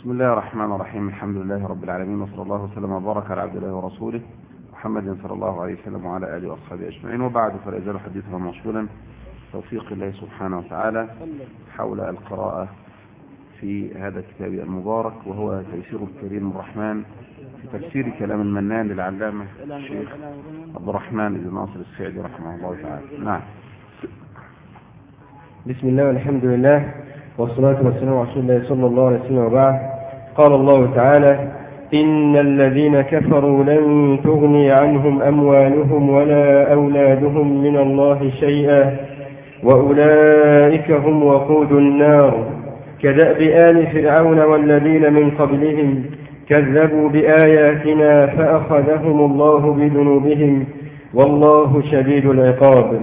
بسم الله الرحمن الرحيم. الحمد لله رب العالمين وصلى الله وسلم وبارك على عبد الله ورسوله محمد صلى الله عليه وسلم وعلى آله وأصحابه أجمعين. وبعد فلا يزال حديثنا موصولا. توفيق الله سبحانه وتعالى حول القراءة في هذا الكتاب المبارك وهو تيسير الكريم الرحمن في تفسير كلام المنان للعلامة الشيخ عبد الرحمن بن ناصر السعدي رحمه الله تعالى. نعم. بسم الله والحمد لله. والصلاة والسلام على رسول الله صلى الله عليه وسلم وبعد. قال الله تعالى إن الذين كفروا لن تغني عنهم أموالهم ولا أولادهم من الله شيئا وأولئك هم وقود النار. كدأب آل فرعون والذين من قبلهم كذبوا بآياتنا فأخذهم الله بذنوبهم والله شديد العقاب.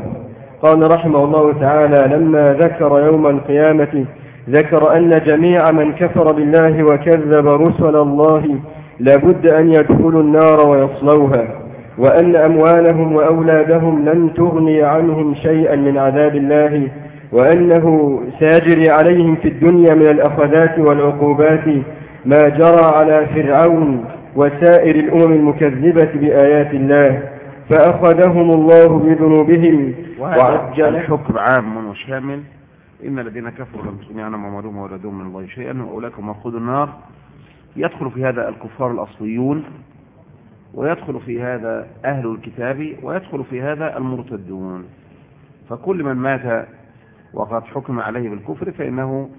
قال رحمه الله تعالى لما ذكر يوم القيامة ذكر أن جميع من كفر بالله وكذب رسل الله لابد أن يدخلوا النار ويصلوها وأن أموالهم وأولادهم لن تغني عنهم شيئا من عذاب الله وأنه سيجري عليهم في الدنيا من الأخذات والعقوبات ما جرى على فرعون وسائر الأمم المكذبة بآيات الله فأخذهم الله بذنوبهم. وعجل الحكم عام وشامل. إن الذين كفروا لم تغني عنهم أموالهم وأولادهم من الله شيئا وأولئك هم وقود النار. يدخل في هذا الكفار الأصليون ويدخل في هذا أهل الكتاب ويدخل في هذا المرتدون. فكل من مات وقد حكم عليه بالكفر فإنه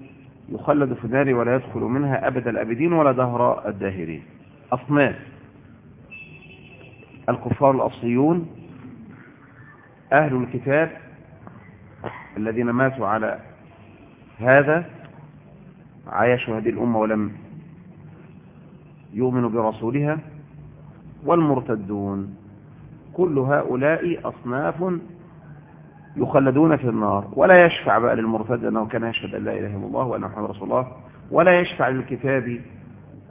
يخلد في النار ولا يدخل منها أبد الأبدين ولا دهر الداهرين. أصناف الكفار الأصليون أهل الكتاب الذين ماتوا على هذا عايشوا هذه الأمة ولم يؤمنوا برسولها والمرتدون. كل هؤلاء أصناف يخلدون في النار. ولا يشفع بقى للمرتد أنه كان يشهد أن لا إله إلا الله وأن محمد رسول الله. ولا يشفع للكتاب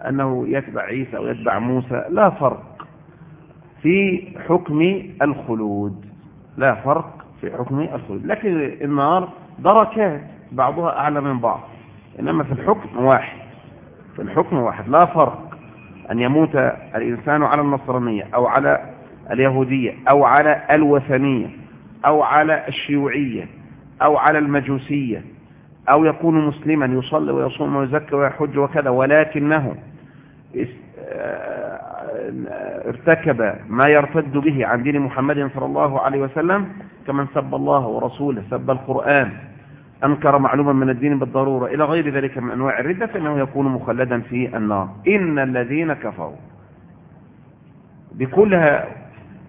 أنه يتبع عيسى أو يتبع موسى. لا فرق في حكم الخلود. لا فرق في حكم الخلود. لكن النار دركات بعضها أعلى من بعض. إنما في الحكم واحد. في الحكم واحد. لا فرق أن يموت الإنسان على النصرانية أو على اليهودية أو على الوثنية أو على الشيوعية أو على المجوسية أو يكون مسلما يصلي ويصوم ويزكي ويحج وكذا ولكنه ارتكب ما يرتد به عن دين محمد صلى الله عليه وسلم كمن سب الله ورسوله سب القرآن. أنكر معلوما من الدين بالضرورة. إلى غير ذلك من أنواع الردة فإنه يكون مخلدا في النار. إن الذين كفروا بكل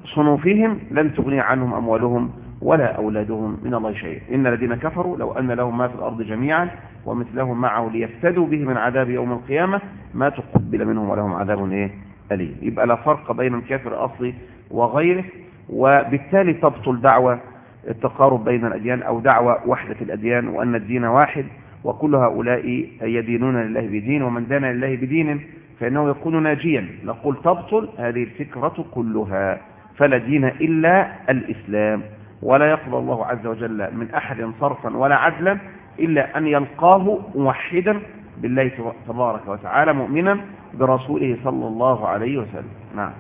صنوفهم لن تغني عنهم أموالهم ولا أولادهم من الله شيء. إن الذين كفروا لو أن لهم ما في الأرض جميعا ومثلهم معه ليفتدوا به من عذاب يوم القيامة ما تقبل منهم ولهم عذاب إيه؟ أليم. يبقى لا فرق بين الكافر الأصلي وغيره وبالتالي تبطل دعوة التقارب بين الأديان أو دعوة وحدة الأديان وأن الدين واحد وكل هؤلاء يدينون لله بدين ومن دان لله بدين فإنه يكون ناجيا. نقول تبطل هذه الفكرة كلها فلا دين إلا الإسلام. ولا يقبل الله عز وجل من أحد صرفا ولا عدلا إلا أن يلقاه موحدا بالله تبارك وتعالى مؤمنا برسوله صلى الله عليه وسلم. نعم.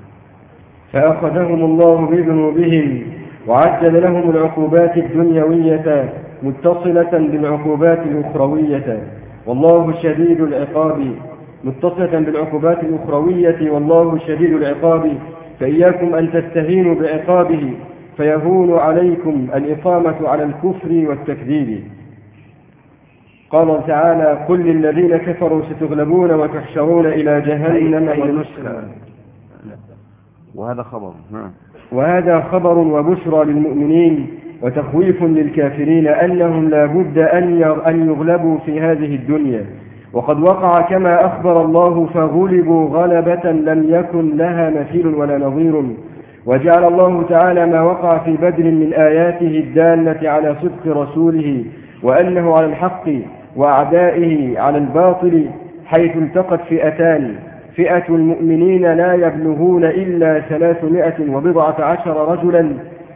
فأخذهم الله بذنوبهم وعجل لهم العقوبات الدنيوية متصلة بالعقوبات الأخروية. والله شديد العقاب. متصلة بالعقوبات الأخروية. والله شديد العقاب. فإياكم أن تستهينوا بعقابه. فيهون عليكم الإقامة على الكفر والتكذيب. قال تعالى قل للذين كفروا ستغلبون وتحشرون إلى جهنم ونسخا وهذا خبر. نعم. وهذا خبر وبشرى للمؤمنين وتخويف للكافرين أنهم لا بد أن يغلبوا في هذه الدنيا. وقد وقع كما أخبر الله فغلبوا غلبة لم يكن لها مثيل ولا نظير. وجعل الله تعالى ما وقع في بدر من آياته الدالة على صدق رسوله وأنه على الحق وأعدائه على الباطل حيث التقت فئتان. فئة المؤمنين لا يبلغون إلا ثلاثمائة وبضعة عشر رجلا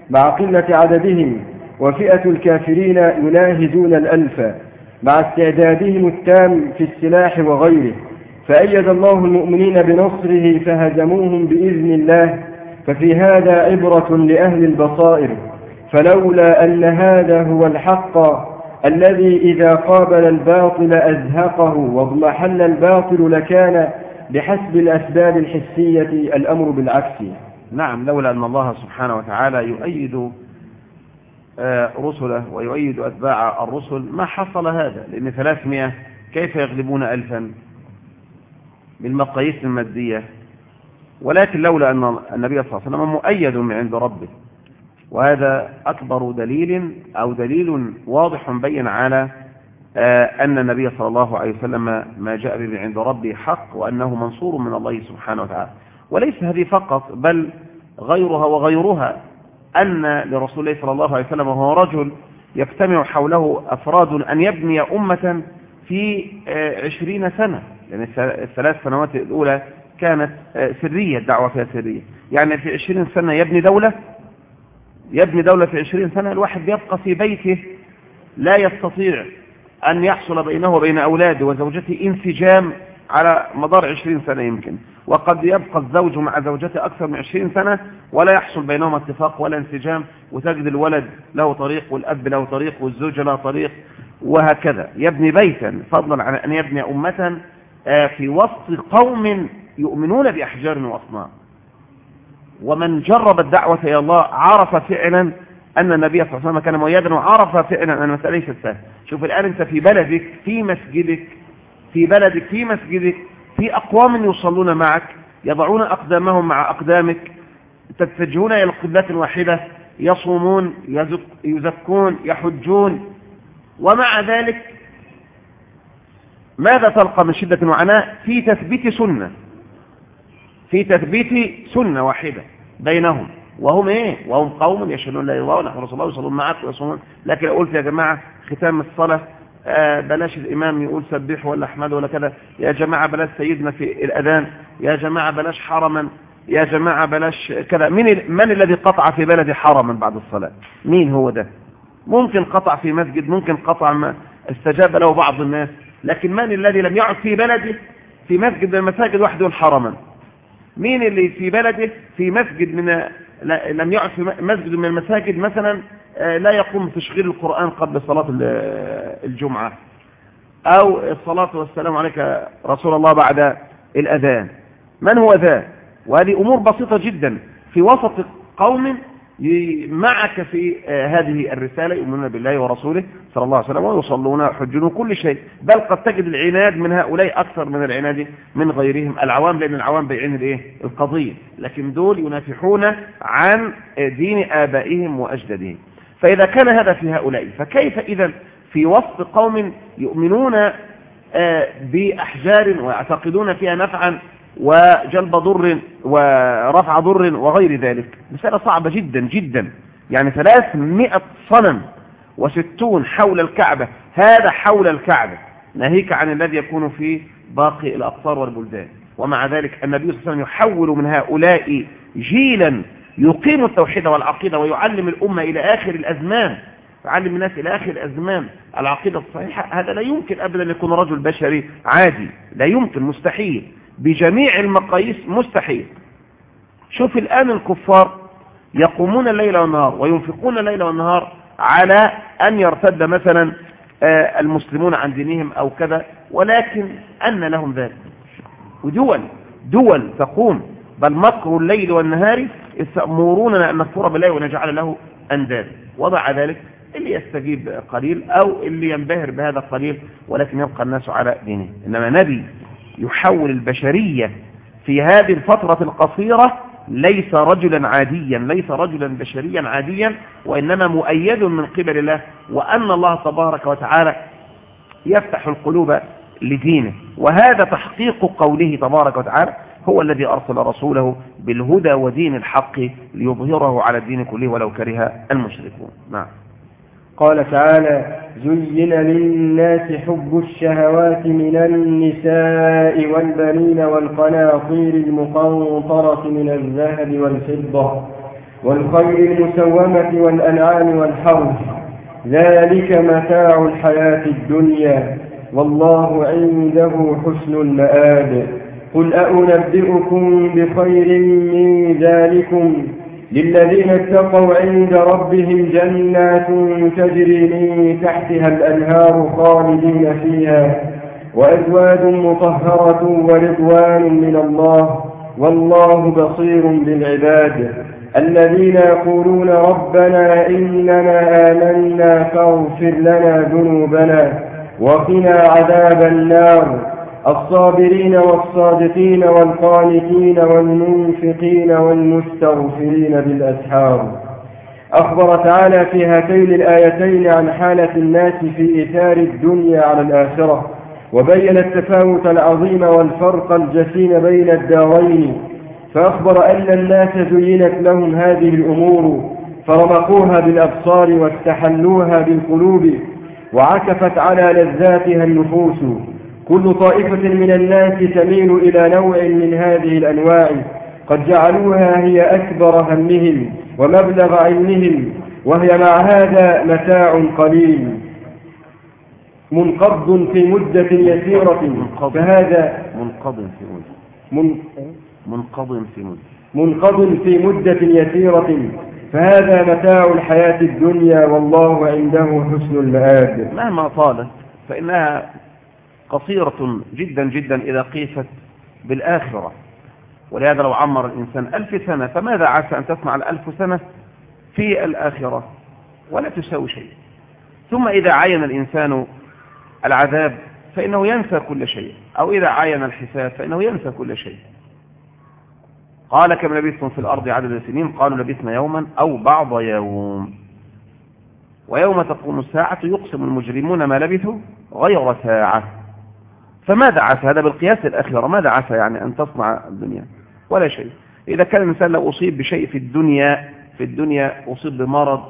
مع قلة عددهم وفئة الكافرين يناهزون الألف مع استعدادهم التام في السلاح وغيره. فأيد الله المؤمنين بنصره فهزموهم بإذن الله ففي هذا عبرة لأهل البصائر. فلولا أن هذا هو الحق الذي إذا قابل الباطل أزهقه واضمحل الباطل لكان بحسب الأسباب الحسية الأمر بالعكس. نعم لولا أن الله سبحانه وتعالى يؤيد آه، رسله ويؤيد أتباع الرسل ما حصل هذا؟ لأن ثلاثمائة كيف يغلبون ألفا؟ بالمقاييس المادية. ولكن لولا أن النبي صلى الله عليه وسلم مؤيد من عند ربه. وهذا أكبر دليل أو دليل واضح بين على أن النبي صلى الله عليه وسلم ما جاء به عند ربه حق وأنه منصور من الله سبحانه وتعالى. وليس هذه فقط بل غيرها وغيرها. أن لرسول الله صلى الله عليه وسلم وهو رجل يجتمع حوله أفراد أن يبني أمة في آه، عشرين سنة. يعني الثلاث سنوات الأولى كانت آه، سرية الدعوة فيها سرية. يعني في عشرين سنة يبني دولة يبني دولة في عشرين سنة الواحد يبقى في بيته لا يستطيع أن يحصل بينه وبين أولاده وزوجته انسجام على مدار عشرين سنة يمكن. وقد يبقى الزوج مع زوجته أكثر من عشرين سنة ولا يحصل بينهم اتفاق ولا انسجام وتجد الولد له طريق والأب له طريق والزوجة له طريق وهكذا. يبني بيتا فضلا عن أن يبني أمة آه، في وسط قوم يؤمنون بأحجار وأصنام. ومن جرب الدعوة إلى الله عرف فعلا أن النبي صلى الله عليه وسلم كان مؤيدا وعرف فعلا أن المسألة ليست سهلة شوف الآن أنت في بلدك في مسجدك في بلدك في مسجدك في أقوام يصلون معك يضعون أقدامهم مع أقدامك تتجهون إلى القبلة واحدة يصومون يزكون يحجون. ومع ذلك ماذا تلقى من شدة وعناء؟ في تثبيت سنة. في تثبيت سنة واحدة بينهم. وهم إيه؟ وهم قوم يشهدون لا اله ونحن رسول الله يصلون معك ويصومون. لكن قلت يا جماعة ختام الصلاة آه بلاش الإمام يقول سبح ولا أحمد ولا كذا. يا جماعة بلاش سيدنا في الأذان. يا جماعة بلاش حرما. يا جماعة بلاش كذا. من, من الذي قطع في بلد حرما بعد الصلاة؟ مين هو ده؟ ممكن قطع في مسجد ممكن قطع ما استجاب له بعض الناس. لكن من الذي لم يعد في بلده؟ في مسجد من المساجد وحده حرما. مين اللي في بلده؟ في مسجد من لم يعد في مسجد من المساجد مثلا آه، لا يقوم بتشغيل القرآن قبل صلاة الجمعة. أو الصلاة والسلام عليك رسول الله بعد الأذان. من هو ذا؟ وهذه أمور بسيطة جدا. في وسط قوم معك في آه، هذه الرسالة يؤمنون بالله ورسوله صلى الله عليه وسلم ويصلون ويحجون كل شيء. بل قد تجد العناد من هؤلاء أكثر من العناد من غيرهم. العوام لأن العوام بيعين الإيه؟ القضية. لكن دول ينافحون عن دين آبائهم وأجدادهم. فإذا كان هذا في هؤلاء فكيف إذا في وسط قوم يؤمنون آه، بأحجار ويعتقدون فيها نفعا وجلب ضر ورفع ضر وغير ذلك. مسألة صعبة جدا جدا. يعني ثلاثمائة صنم وستون حول الكعبة. هذا حول الكعبة. ناهيك عن الذي يكون في باقي الأقطار والبلدان. ومع ذلك النبي صلى الله عليه وسلم يحول من هؤلاء جيلا يقيم التوحيد والعقيدة ويعلم الأمة إلى آخر الأزمان. يعلم الناس إلى آخر الأزمان. العقيدة الصحيحة هذا لا يمكن أبدا يكون رجل بشري عادي. لا يمكن مستحيل. بجميع المقاييس مستحيل. شوف الآن الكفار يقومون الليل والنهار وينفقون الليل والنهار على أن يرتد مثلا آه، المسلمون عن دينهم أو كذا ولكن أن لهم ذلك. ودول دول تقوم بل مكر الليل والنهار يأمروننا أن نكفر بالله ونجعل له أنداد وضع ذلك اللي يستجيب قليل أو اللي ينبهر بهذا قليل ولكن يبقى الناس على دينه. إنما نبي يحول البشرية في هذه الفترة القصيرة ليس رجلا عاديا ليس رجلا بشريا عاديا وإنما مؤيد من قبل الله وأن الله تبارك وتعالى يفتح القلوب لدينه. وهذا تحقيق قوله تبارك وتعالى هو الذي أرسل رسوله بالهدى ودين الحق ليظهره على الدين كله ولو كره المشركون. نعم. قال تعالى زين للناس حب الشهوات من النساء والبنين والقناطير المقنطرة من الذهب والفضة والخير المسومة والأنعام والحرث ذلك متاع الحياة الدنيا والله عنده حسن المآب. قل أنبئكم بخير من ذلكم؟ للذين اتقوا عند ربهم جنات تجري من تحتها الأنهار خالدين فيها وأزواج مطهرة ورضوان من الله والله بصير بالعباد. الذين يقولون ربنا إننا آمنا فاغفر لنا ذنوبنا وقنا عذاب النار. الصابرين والصادقين والقانتين والمنفقين والمستغفرين بالأسحار. أخبر تعالى في هاتين الآيتين عن حالة الناس في إثار الدنيا على الآخرة وبين التفاوت العظيم والفرق الجسيم بين الدارين. فأخبر أن الناس زينت لهم هذه الأمور فرمقوها بالأبصار واستحلوها بالقلوب وعكفت على لذاتها النفوس. كل طائفة من الناس تميل إلى نوع من هذه الأنواع. قد جعلوها هي أكبر همهم ومبلغ علمهم وهي مع هذا متاع قليل. منقض في مدة يسيرة. فهذا منقض في مدة. من منقض في مدة. منقض في مدة يسيرة. فهذا متاع الحياة الدنيا والله عنده حسن المآب. مهما طالت فإنها قصيرة جدا جدا إذا قيست بالآخرة. ولهذا لو عمر الإنسان ألف سنة فماذا عسى أن تسمع الألف سنة في الآخرة؟ ولا تساوي شيء. ثم إذا عين الإنسان العذاب فإنه ينسى كل شيء. أو إذا عين الحساب فإنه ينسى كل شيء. قال كم لبثتم في الأرض عدد السنين؟ قالوا لبثنا يوما أو بعض يوم. ويوم تقوم الساعة يقسم المجرمون ما لبثوا غير ساعة. فماذا عسى؟ هذا بالقياس الأخير ماذا عسى يعني أن تصنع الدنيا؟ ولا شيء. إذا كان الإنسان لو أصيب بشيء في الدنيا في الدنيا أصيب بمرض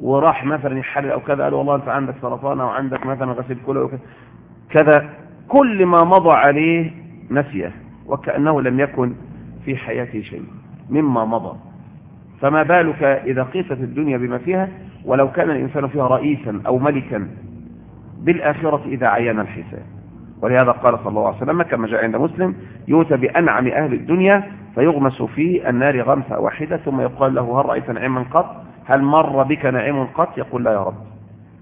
وراح مثلا يحلل أو كذا قال والله أنت عندك سرطان أو عندك مثلا غسيل أو كذا كل ما مضى عليه نسية وكأنه لم يكن في حياته شيء مما مضى. فما بالك إذا قيست الدنيا بما فيها؟ ولو كان الإنسان فيها رئيسا أو ملكا بالآخرة إذا عين الحساب. ولهذا قال صلى الله عليه وسلم كما جاء عند مسلم يؤتى بأنعم أهل الدنيا فيغمس في النار غمسة واحدة ثم يقال له هل رأيت نعيما قط؟ هل مر بك نعيم قط؟ يقول لا يا رب.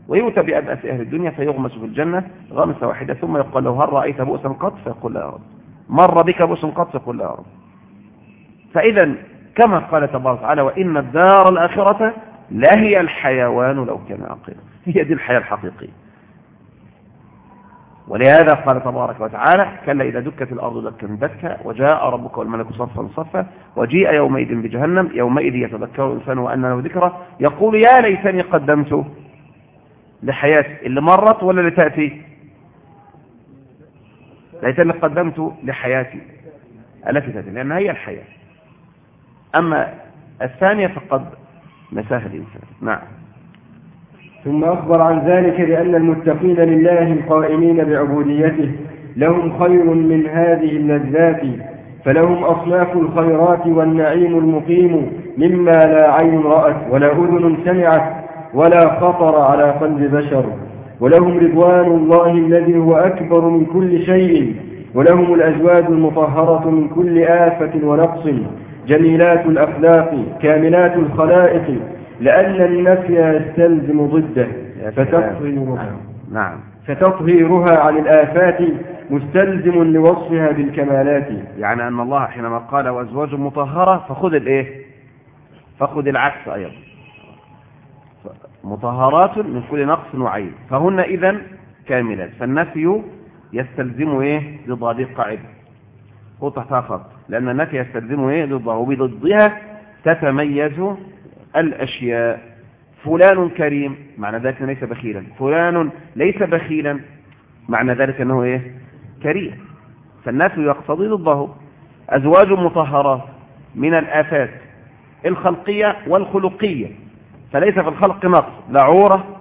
ويؤتى بأبأس أهل الدنيا فيغمس في الجنة غمسة واحدة ثم يقال له هل رأيت بؤسا قط؟ فيقول لا يا رب. مر بك بؤس قط؟ فيقول لا يا رب. فإذا كما قال تبارك وتعالى وإن الدار الآخرة لا هي الحيوان لو كان عقلا هي دي الحياة الحقيقية. ولهذا قال تبارك وتعالى كلا إذا دكت الأرض دكا دكا وجاء ربك والملك صفا صفا وجيء يومئذ بجهنم يومئذ يتذكر الإنسان وأن له ذكرى. يقول يا ليتني قدمت لحياتي اللي مرت ولا اللي تأتي ليتني قدمت لحياتي. التي تأتي لأن هي الحياة. أما الثانية فقد نساها الإنسان. نعم. ثم أخبر عن ذلك بأن المتقين لله القائمين بعبوديته لهم خير من هذه اللذات فلهم أصناف الخيرات والنعيم المقيم مما لا عين رأت ولا أذن سمعت ولا خطر على قلب بشر ولهم رضوان الله الذي هو أكبر من كل شيء ولهم الأزواج المطهرة من كل آفة ونقص جميلات الأخلاق كاملات الخلائق لأن النفي يستلزم ضده فتطهيرها. نعم. فتطهيرها عن الآفات مستلزم لوصفها بالكمالات. يعني أن الله حينما قال وأزواج مطهرة فخذ الإيه؟ فخذ العكس أيضا. مطهرات من كل نقص وعيب. فهن إذا كاملات. فالنفي يستلزم إيه؟ ضد هذه القاعدة. هو تحتها خط لأن النفي يستلزم إيه؟ ضدها وبضدها تتميز الأشياء. فلان كريم معنى ذلك ليس بخيلا. فلان ليس بخيلا معنى ذلك أنه إيه؟ كريم. فالنفي يقتضي ضده. أزواج مطهرات من الآفات الخلقية والخلقية. فليس في الخلق نقص لا عورة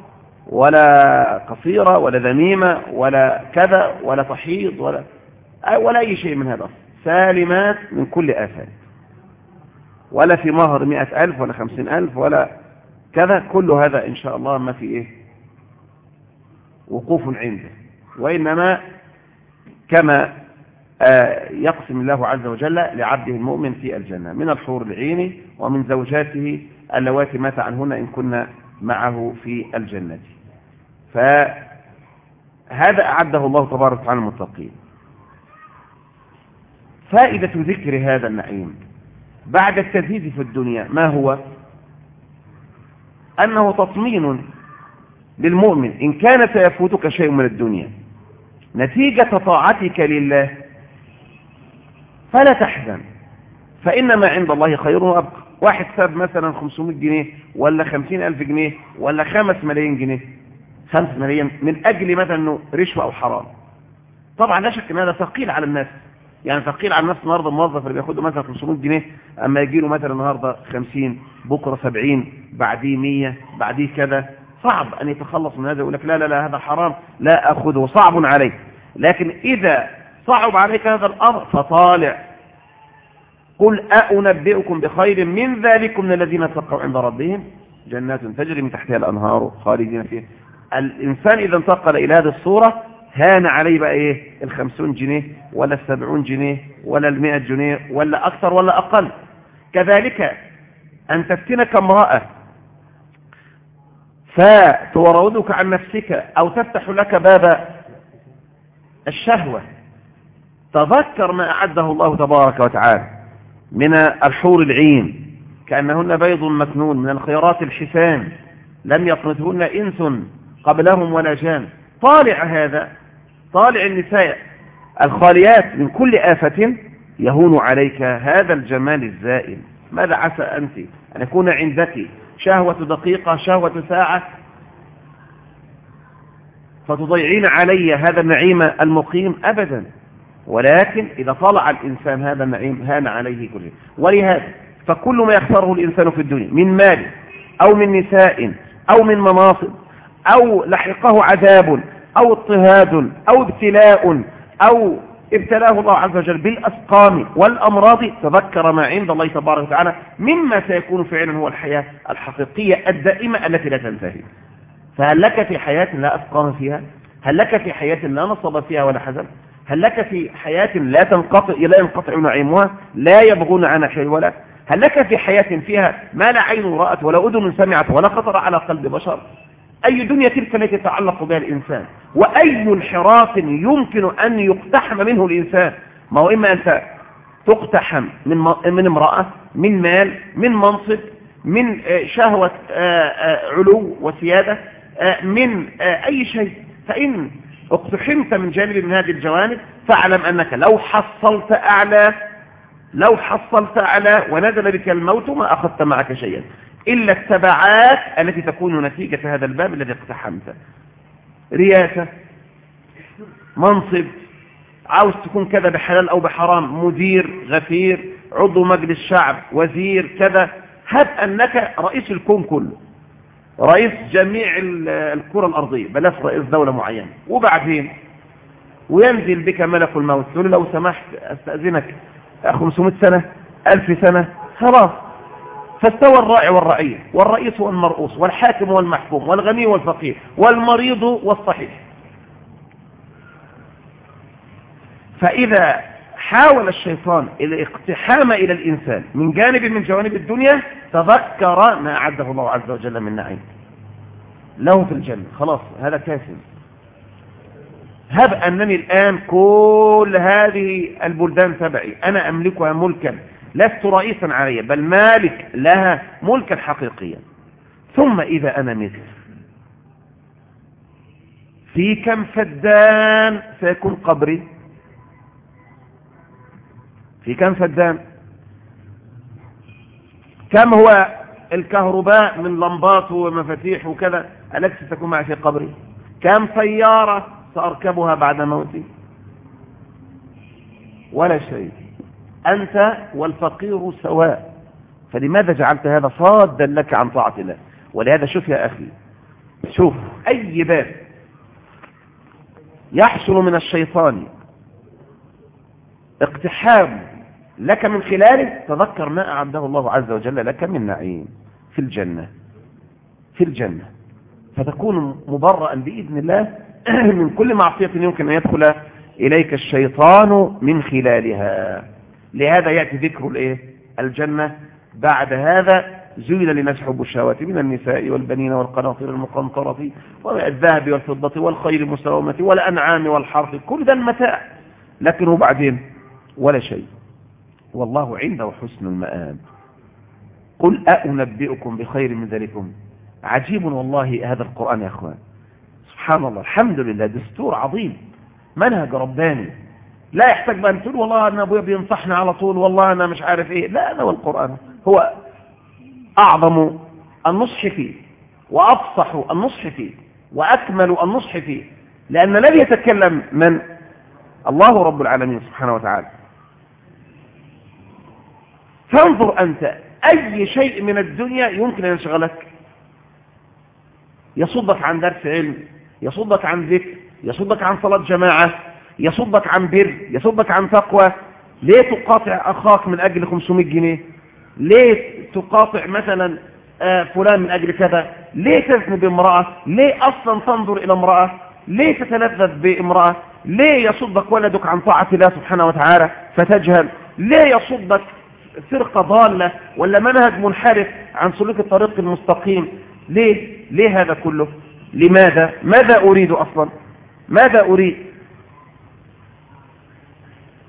ولا قصيرة ولا ذميمة ولا كذا ولا تحيض ولا ولا أي شيء من هذا. سالمات من كل آفات. ولا في مهر مئة ألف ولا خمسين ألف ولا كذا كل هذا إن شاء الله ما في إيه؟ وقوف عنده. وإنما كما آه، يقسم الله عز وجل لعبده المؤمن في الجنة من الحور العين ومن زوجاته اللواتي مات عنهن إن كنا معه في الجنة. فهذا أعده الله تبارك وتعالى المتقين. فائدة ذكر هذا النعيم. بعد التزيد في الدنيا ما هو؟ أنه تطمين للمؤمن إن كان سيفوتك شيء من الدنيا. نتيجة طاعتك لله فلا تحزن. فإن ما عند الله خير وأبقى. واحد ساب مثلا 500 جنيه ولا 50 ألف جنيه ولا 5 ملايين جنيه. 5 ملايين من أجل مثلا رشوة أو حرام. طبعا لا شك أن هذا ثقيل على الناس. يعني ثقيل على الناس النهارده الموظف اللي بياخده مثلا 500 جنيه أما يجي له مثلا النهارده 50 بكرة 70 بعديه 100 بعديه كذا صعب أن يتخلص من هذا يقول لك لا لا لا هذا حرام لا أخذه صعب عليك لكن إذا صعب عليك هذا الأمر فطالع. قل أأنبئكم بخير من ذلكم من الذين اتقوا عند ربهم جنات تجري من تحتها الأنهار خالدين فيها. الإنسان إذا انتقل إلى هذه الصورة هان عليه بقى إيه؟ الخمسون جنيه ولا السبعون جنيه ولا المئة جنيه ولا أكثر ولا أقل. كذلك أن تفتنك امرأة فتوردك عن نفسك أو تفتح لك باب الشهوة تذكر ما أعده الله تبارك وتعالى من الحور العين كأنهن بيض مكنون من الخيرات الحسان لم يطمثهن إنس قبلهم ولا جان. طالع هذا طالع النساء الخاليات من كل آفة يهون عليك هذا الجمال الزائل. ماذا عسى أنت أن يكون عندك شهوة دقيقة شهوة ساعة؟ فتضيعين علي هذا النعيم المقيم أبدا. ولكن إذا طلع الإنسان هذا النعيم هان عليه كله. ولهذا فكل ما يختاره الإنسان في الدنيا من مال أو من نساء أو من مناصب أو لحقه عذاب أو اضطهاد أو ابتلاء أو ابتلاه الله عز وجل بالأسقام والأمراض تذكر ما عند الله تبارك وتعالى مما سيكون فعلا هو الحياة الحقيقية الدائمة التي لا تنتهي. فهل لك في حياة لا أسقام فيها؟ هل لك في حياة لا نصب فيها ولا حزن؟ هل لك في حياة لا تنقطع لا ينقطع نعيمها لا يبغون عنها شيء ولا؟ هل لك في حياة فيها ما لا عين رأت ولا أذن سمعت ولا خطر على قلب بشر؟ أي دنيا تلك التي يتعلق بها الإنسان؟ وأي انحراف يمكن أن يقتحم منه الإنسان؟ ما هو إما أنت تقتحم من من امرأة من مال من منصب من آه، شهوة آه، آه، علو وسيادة من أي شيء. فإن اقتحمت من جانب من هذه الجوانب فاعلم أنك لو حصلت أعلى لو حصلت أعلى ونزل بك الموت ما أخذت معك شيئا. إلا التبعات التي تكون نتيجة هذا الباب الذي اقتحمته. رياسة منصب عاوز تكون كذا بحلال أو بحرام مدير غفير عضو مجلس شعب وزير كذا هب أنك رئيس الكون كله رئيس جميع الكرة الأرضية بلاش رئيس دولة معينة. وبعدين وينزل بك ملك الموت. تقول لو سمحت أستأذنك 500 سنة 1000 سنة خلاص. فاستوى الراعي والرعية والرئيس والمرؤوس والحاكم والمحكوم والغني والفقير والمريض والصحيح. فإذا حاول الشيطان الاقتحام إلى الإنسان من جانب من جوانب الدنيا تذكر ما أعده الله عز وجل من نعيم. له في الجنة. خلاص هذا كافر هب أنني الآن كل هذه البلدان تبعي. أنا أملكها ملكا. لست رئيسا عليها بل مالك لها ملكا حقيقيا. ثم إذا أنا مثل. في كم فدان سيكون قبري؟ في كم فدان؟ كم هو الكهرباء من لمبات ومفاتيح وكذا؟ التي ستكون معي في قبري؟ كم سيارة سأركبها بعد موتي؟ ولا شيء. أنت والفقير سواء. فلماذا جعلت هذا صادا لك عن طاعة الله ولهذا شوف يا أخي شوف أي باب يحصل من الشيطان اقتحام لك من خلاله تذكر ما أعده الله عز وجل لك من نعيم في الجنة. في الجنة. فتكون مبرأ بإذن الله من كل معصية يمكن أن يدخل إليك الشيطان من خلالها. لهذا يأتي ذكر الإيه؟ الجنة. بعد هذا زين لناس حب الشهوات من النساء والبنين والقناطير المقنطرة والذهب والفضة والخير المسومة والأنعام والحرث. كل ده المتاع. لكن وبعدين ولا شيء. والله عنده حسن المآب. قل أنبئكم بخير من ذلكم. عجيب والله هذا القرآن يا أخوان. سبحان الله. الحمد لله. دستور عظيم. منهج رباني. لا يحتاج بقى تقول والله أنا أبويا بينصحني على طول والله أنا مش عارف إيه. لا هذا هو القرآن هو أعظم النصح فيه وأفصح النصح فيه وأكمل النصح فيه. لأن الذي يتكلم من؟ الله رب العالمين سبحانه وتعالى. فانظر أنت أي شيء من الدنيا يمكن أن يشغلك يصدك عن درس علم يصدك عن ذكر يصدك عن صلاة جماعة يصدك عن بر يصدك عن تقوى. ليه تقاطع أخاك من أجل 500 جنيه؟ ليه تقاطع مثلا آه، فلان من أجل كذا؟ ليه تزني بامرأة؟ ليه أصلا تنظر إلى امرأة؟ ليه تتلذذ بامرأة؟ ليه يصدك ولدك عن طاعة الله سبحانه وتعالى؟ فتجهل. ليه يصدك فرقة ضالة ولا منهج منحرف عن سلوك الطريق المستقيم؟ ليه؟ ليه هذا كله؟ لماذا؟ ماذا أريد أصلا؟ ماذا أريد؟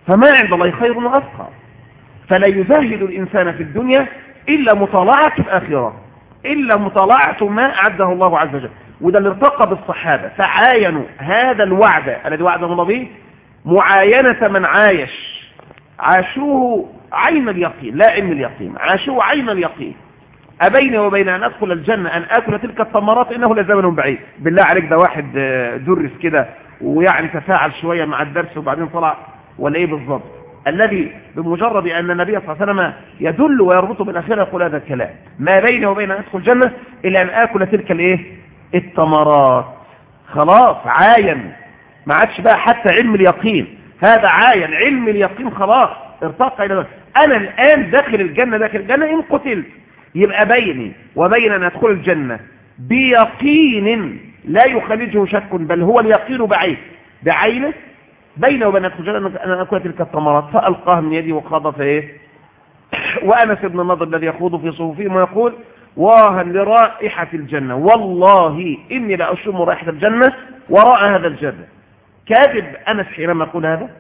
فما عند الله خير وأبقى. فلا يزاهد الإنسان في الدنيا إلا مطالعة الآخرة إلا مطالعة ما أعده الله عز وجل. وده اللي ارتقى بالصحابة. فعاينوا هذا الوعد الذي وعده الله به معاينة من عايش. عاشوه عين اليقين لا علم اليقين. عاشوه عين اليقين. أبين وبين أن أدخل الجنة أن أكل تلك الثمرات إنه لزمن بعيد. بالله عليك ده واحد آه، درس كده ويعني تفاعل شوية مع الدرس وبعدين طلع ولا إيه بالضبط؟ الذي بمجرد أن النبي صلى الله عليه وسلم يدل ويربط بالأخير يقول هذا الكلام. ما بيني وبين أن أدخل الجنة إلا أن آكل تلك الإيه؟ الثمرات. خلاص عاين. ما عادش بقى حتى علم اليقين. هذا عاين علم اليقين خلاص. ارتقى إلى. أنا الآن داخل الجنة داخل الجنة إن قتلت. يبقى بيني وبين أن أدخل الجنة بيقين لا يخرجه شك بل هو اليقين بعين. بعينه بين وبين الجنة أن أكل تلك الثمرات. فألقاها من يدي وخاض فإيه وأنس بن النضر الذي يخوض في صفوفهم ويقول واها لرائحة الجنة. والله إني لأشم رائحة الجنة وراء هذا الجنة كاذب أنس حينما يقول هذا؟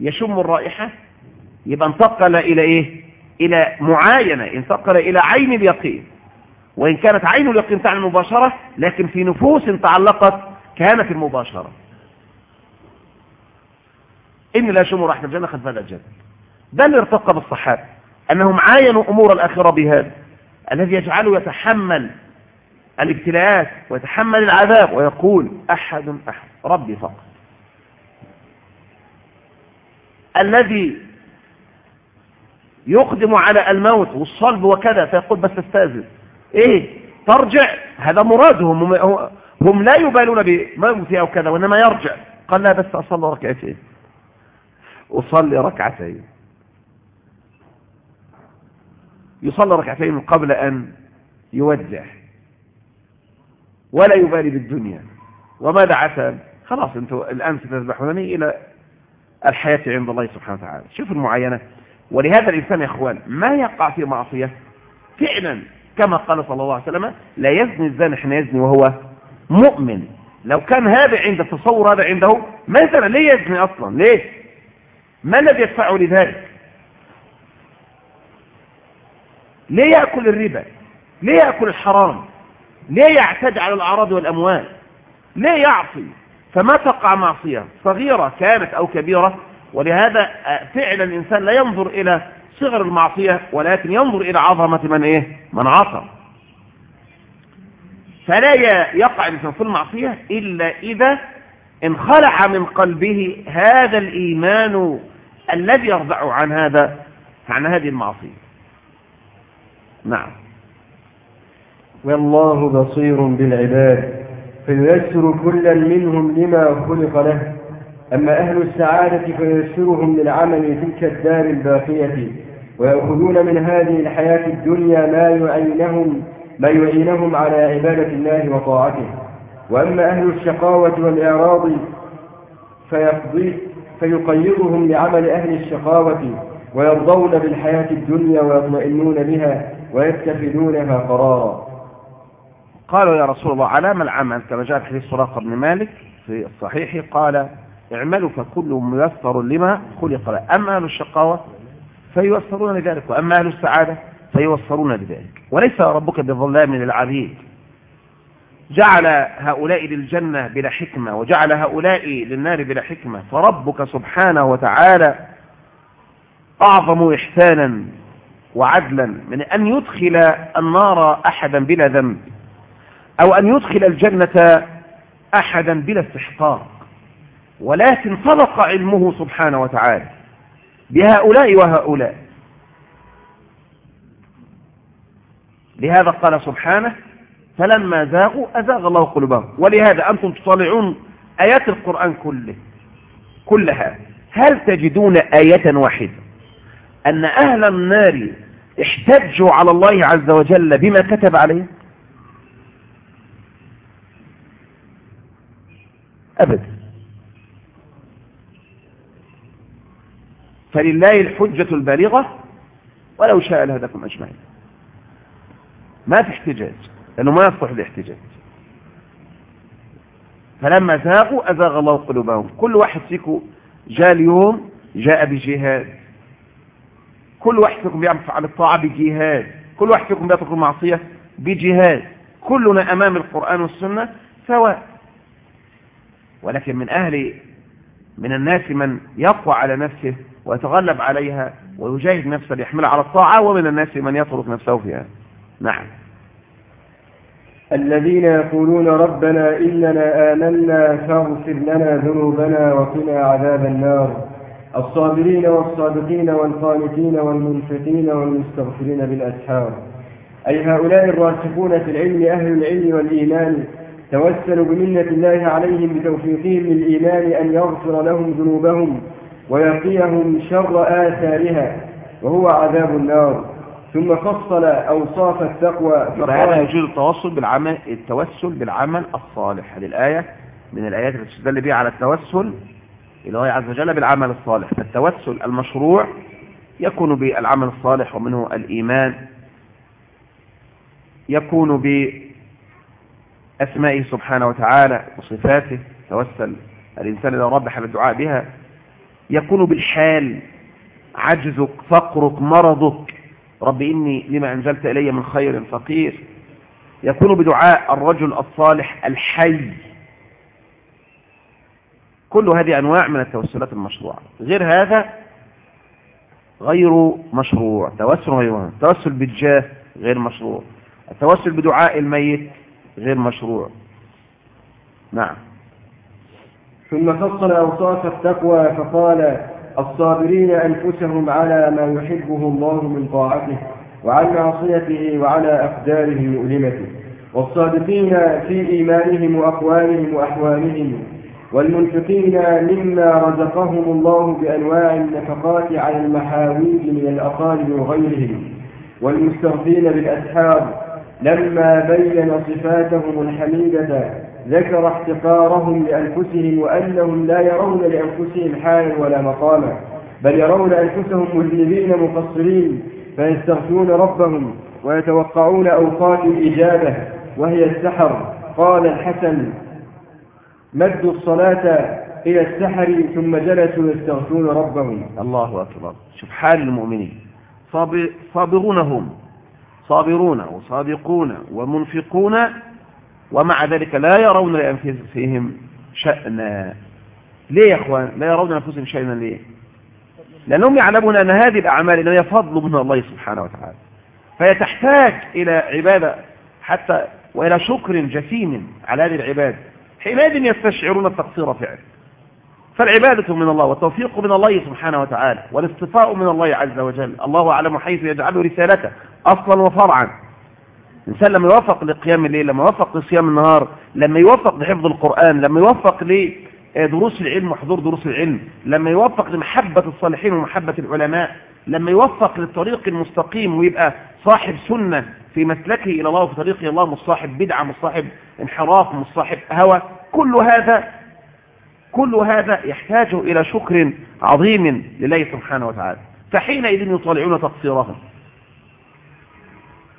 يشم الرائحة؟ يبقى انتقل إلى إيه؟ إلى معاينة انتقل إلى عين اليقين. وإن كانت عين اليقين تعني المباشرة لكن في نفوس تعلقت كانت المباشرة. إني لا أشم رائحة الجنة خلف هذا الجنة. اللي ارتقى بالصحابة. أنهم عاينوا أمور الآخرة بهذا. الذي يجعله يتحمل الابتلاءات ويتحمل العذاب ويقول أحد أحد ربي فقط. الذي يقدم على الموت والصلب وكذا فيقول بس استأذن. إيه ترجع. هذا مرادهم هم, هم لا يبالون بموتي أو كذا وإنما يرجع. قال لا بس أصلي ركعتين. أصلي ركعتين. يصلي ركعتين قبل أن يودع ولا يبالي بالدنيا. وماذا عسى خلاص أنتوا الآن ستذبحونني إلى الحياة عند الله سبحانه وتعالى. شوف المعاينة. ولهذا الإنسان يا أخوان ما يقع في معصية. فعلا كما قال صلى الله عليه وسلم لا يزني الزاني حين يزني وهو مؤمن. لو كان هذا عند التصور هذا عنده مثلا ليه يزني أصلا؟ ليه؟ ما الذي يدفعه لذلك؟ ليه يأكل الربا؟ ليه يأكل الحرام؟ ليه يعتدي على الأعراض والأموال؟ ليه يعصي؟ فما تقع معصية صغيرة كانت أو كبيرة ولهذا فعلا الإنسان لا ينظر إلى صغر المعصية ولكن ينظر إلى عظمة من إيه؟ من عصى. فلا يقع الإنسان في المعصية إلا إذا انخلع من قلبه هذا الإيمان الذي يرضع عن هذا عن هذه المعصية. نعم. والله بصير بالعباد فييسر كلا منهم لما خلق له. أما أهل السعادة فييسرهم للعمل تلك الدار الباقية ويأخذون من هذه الحياة الدنيا ما يعينهم ما يعينهم على عبادة الله وطاعته. وأما أهل الشقاوة والإعراض فيقيضهم لعمل أهل الشقاوة ويرضون بالحياة الدنيا ويطمئنون بها ويتخذونها قرارا. قالوا يا رسول الله علام العمل كما جاء في حديث بن مالك في الصحيح قال اعملوا فكل ميسر لما خلق له أما أهل الشقاوة فيوسرون لذلك وأما أهل السعادة فيوسرون لذلك. وليس ربك بظلام للعبيد. جعل هؤلاء للجنة بلا حكمة وجعل هؤلاء للنار بلا حكمة. فربك سبحانه وتعالى أعظم إحسانا وعدلا من أن يدخل النار أحدا بلا ذنب أو أن يدخل الجنة أحدا بلا استحقاق. ولكن صدق علمه سبحانه وتعالى بهؤلاء وهؤلاء. لهذا قال سبحانه فلما زاغوا أزاغ الله قلوبهم. ولهذا أنتم تطالعون آيات القرآن كله كلها. هل تجدون آية واحدة؟ أن أهل النار احتجوا على الله عز وجل بما كتب عليهم؟ أبدا. فلله الحجة البالغة ولو شاء لهدكم أجمعين. ما في احتجاج. لأنه ما يصلح الاحتجاج. فلما زاغوا أزاغ الله قلوبهم. كل واحد فيكم جاء اليوم جاء بجهاد. كل واحد فيكم بيفعل الطاعة بجهاد. كل واحد فيكم بيترك المعصية بجهاد. كلنا أمام القرآن والسنة سواء. ولكن من أهل من الناس من يقوى على نفسه ويتغلب عليها ويجاهد نفسه ليحملها على الطاعة ومن الناس من يترك نفسه فيها. نعم. الذين يقولون ربنا إننا آمنا فاغفر لنا ذنوبنا وقنا عذاب النار. الصابرين والصادقين والقانتين والمنفقين والمستغفرين بالأسحار. أي هؤلاء الراسخون في العلم أهل العلم والإيمان توسلوا بمنة الله عليهم بتوفيقهم للإيمان أن يغفر لهم ذنوبهم ويقيهم شر آثارها وهو عذاب النار. ثم فصل أوصاف التقوى فهذا يجوز التوصل بالعمل التوسل بالعمل الصالح. هذه الآية من الآيات التي تدل بها على التوسل إلى الله عز وجل بالعمل الصالح. فالتوسل المشروع يكون بالعمل الصالح ومنه الإيمان. يكون بأسمائه سبحانه وتعالى وصفاته. توسل الإنسان إذا ربح بالدعاء بها. يكون بالحال عجزك فقرك مرضك رب إني لما أنزلت إلي من خير فقير. يكون بدعاء الرجل الصالح الحي. كل هذه أنواع من التوسلات المشروعة. غير هذا غير مشروع. توسل غير التوسل بالجاه غير مشروع. التوسل بدعاء الميت غير مشروع. نعم. ثم فصل أوصاف التقوى فقال الصابرين أنفسهم على ما يحبه الله من طاعته وعن معصيته وعلى أقداره المؤلمة والصادقين في إيمانهم وأقوالهم وأحوالهم والمنفقين مما رزقهم الله بأنواع النفقات على المحاويج من الأقارب وغيرهم. والمستغفين بالأسحار لما بين صفاتهم الحميدة ذكر احتقارهم لأنفسهم وأنهم لا يرون لأنفسهم حالا ولا مقاما بل يرون أنفسهم مذنبين مقصرين فيستغفرون ربهم ويتوقعون أوقات الإجابة وهي السحر. قال الحسن مدوا الصلاة إلى السحر ثم جلسوا يستغفرون ربهم. الله أكبر. شوف حال المؤمنين. صابرون هم صابرون وصادقون ومنفقون ومع ذلك لا يرون لأنفسهم شأنا. ليه يا أخوان؟ لا يرون لأنفسهم شأنا ليه؟ لأنهم يعلمون أن هذه الأعمال هي فضل من الله سبحانه وتعالى. فهي تحتاج إلى عبادة حتى وإلى شكر جسيم على هذه العبادة حينئذ يستشعرون التقصير فعلا. فالعبادة من الله والتوفيق من الله سبحانه وتعالى والاصطفاء من الله عز وجل. الله أعلم حيث يجعل رسالته أصلا وفرعا. الإنسان لما يوفق لقيام الليل لما يوفق لصيام النهار لما يوفق لحفظ القرآن لما يوفق لدروس العلم وحضور دروس العلم لما يوفق لمحبة الصالحين ومحبة العلماء لما يوفق للطريق المستقيم ويبقى صاحب سنة في مسلكه إلى الله وفي طريقه الله مش صاحب بدعة مش صاحب انحراف مصاحب هوى كل هذا كل هذا يحتاج إلى شكر عظيم لله سبحانه وتعالى. فحينئذ يطالعون تقصيرهم.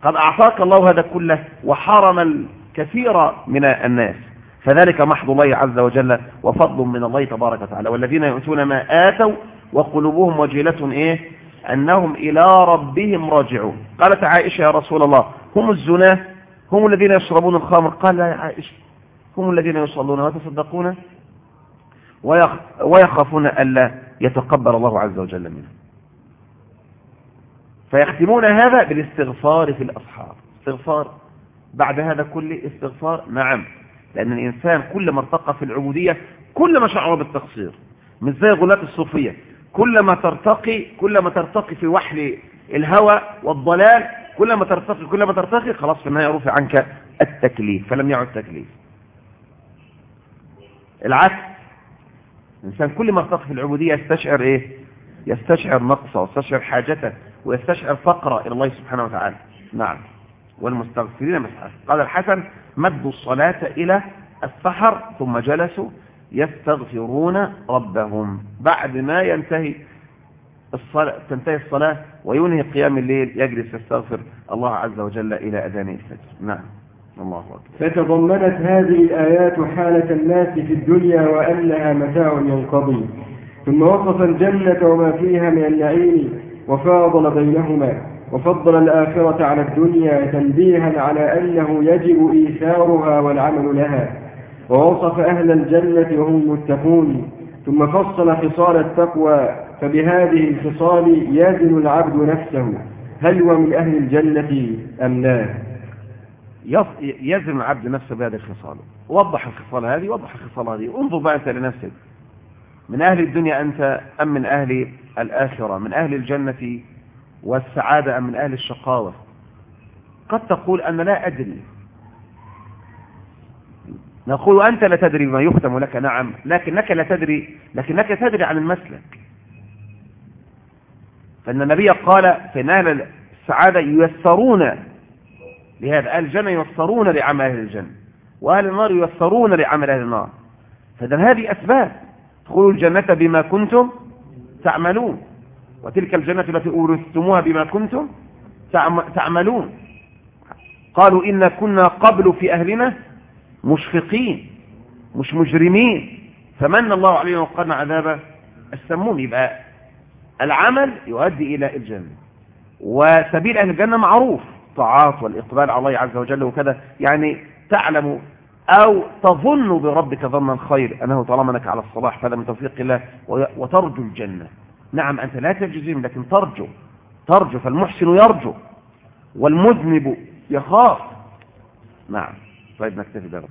قد أعطاك الله هذا كله وحرم الكثير من الناس. فذلك محض الله عز وجل وفضل من الله تبارك وتعالى. والذين يؤتون ما آتوا وقلوبهم وجلة إيه؟ أنهم إلى ربهم راجعون. قالت عائشة يا رسول الله هم الزناه هم الذين يشربون الخمر؟ قال لا يا عائشة هم الذين يصلون ويتصدقون؟ ويخافون ألا يتقبل الله عز وجل منهم. فيختمون هذا بالاستغفار في الأصحاب. استغفار بعد هذا كله استغفار؟ نعم. لأن الإنسان كل ما ارتقى في العبودية كل ما شعر بالتقصير. مش زي غلاة الصوفية. كل ما ترتقي كل ما ترتقي في وحل الهوى والضلال كل ما ترتقي كل ما ترتقي خلاص في النهاية رفع عنك التكليف فلم يعد تكليف. العكس. الإنسان كل ما ارتقي في العبودية يستشعر إيه؟ يستشعر نقصه ويستشعر حاجته. ويستشعر فقره إلى الله سبحانه وتعالى. نعم. والمستغفرين مسحر قال الحسن مدوا الصلاة إلى السحر ثم جلسوا يستغفرون ربهم. بعد ما ينتهي الصلاة تنتهي الصلاة وينهي قيام الليل يجلس يستغفر الله عز وجل إلى أذان الفجر. نعم. الله أكبر. فتضمنت هذه الآيات حالة الناس في الدنيا وأنها متاع ينقضي. ثم وصف الجنة وما فيها من النعيم. وفاضل بينهما وفضل الآخرة على الدنيا تنبيها على أنه يجب إيثارها والعمل لها. ووصف أهل الجنة وهم المتقون ثم فصل خصال التقوى فبهذه الخصال يزن العبد نفسه. هل هو من أهل الجنة أم لا؟ يزن العبد نفسه بهذه الخصال. وضح الخصال هذه وضح الخصال هذه. انظر بقى لنفسك. من أهل الدنيا أنت أم من أهل الآخرة من أهل الجنة والسعادة أم من أهل الشقاوة؟ قد تقول أنا لا أدري. نقول أنت لا تدري بما يختم لك نعم لكنك لا تدري لكنك تدري عن المسلك. فإن النبي قال في أهل السعادة ييسرون لهذا أهل الجنة ييسرون لعمل أهل الجنة وأهل النار ييسرون لعمل أهل النار. فإذا هذه أسباب. ادخلوا الجنة بما كنتم تعملون وتلك الجنة التي أورثتموها بما كنتم تعملون. قالوا إن كنا قبل في أهلنا مشفقين مش مجرمين. فمن الله علينا وقرنا عذاب السموم يبقى العمل يؤدي إلى الجنة. وسبيل أهل الجنة معروف طاعات والإقبال على الله عز وجل وكذا. يعني تعلم أو تظن بربك ظنا خير أنه طالما أنك على الصلاح فهذا من توفيق الله وترجو الجنة. نعم أنت لا تجزم لكن ترجو. ترجو فالمحسن يرجو والمذنب يخاف. نعم طيب نكتفي بذلك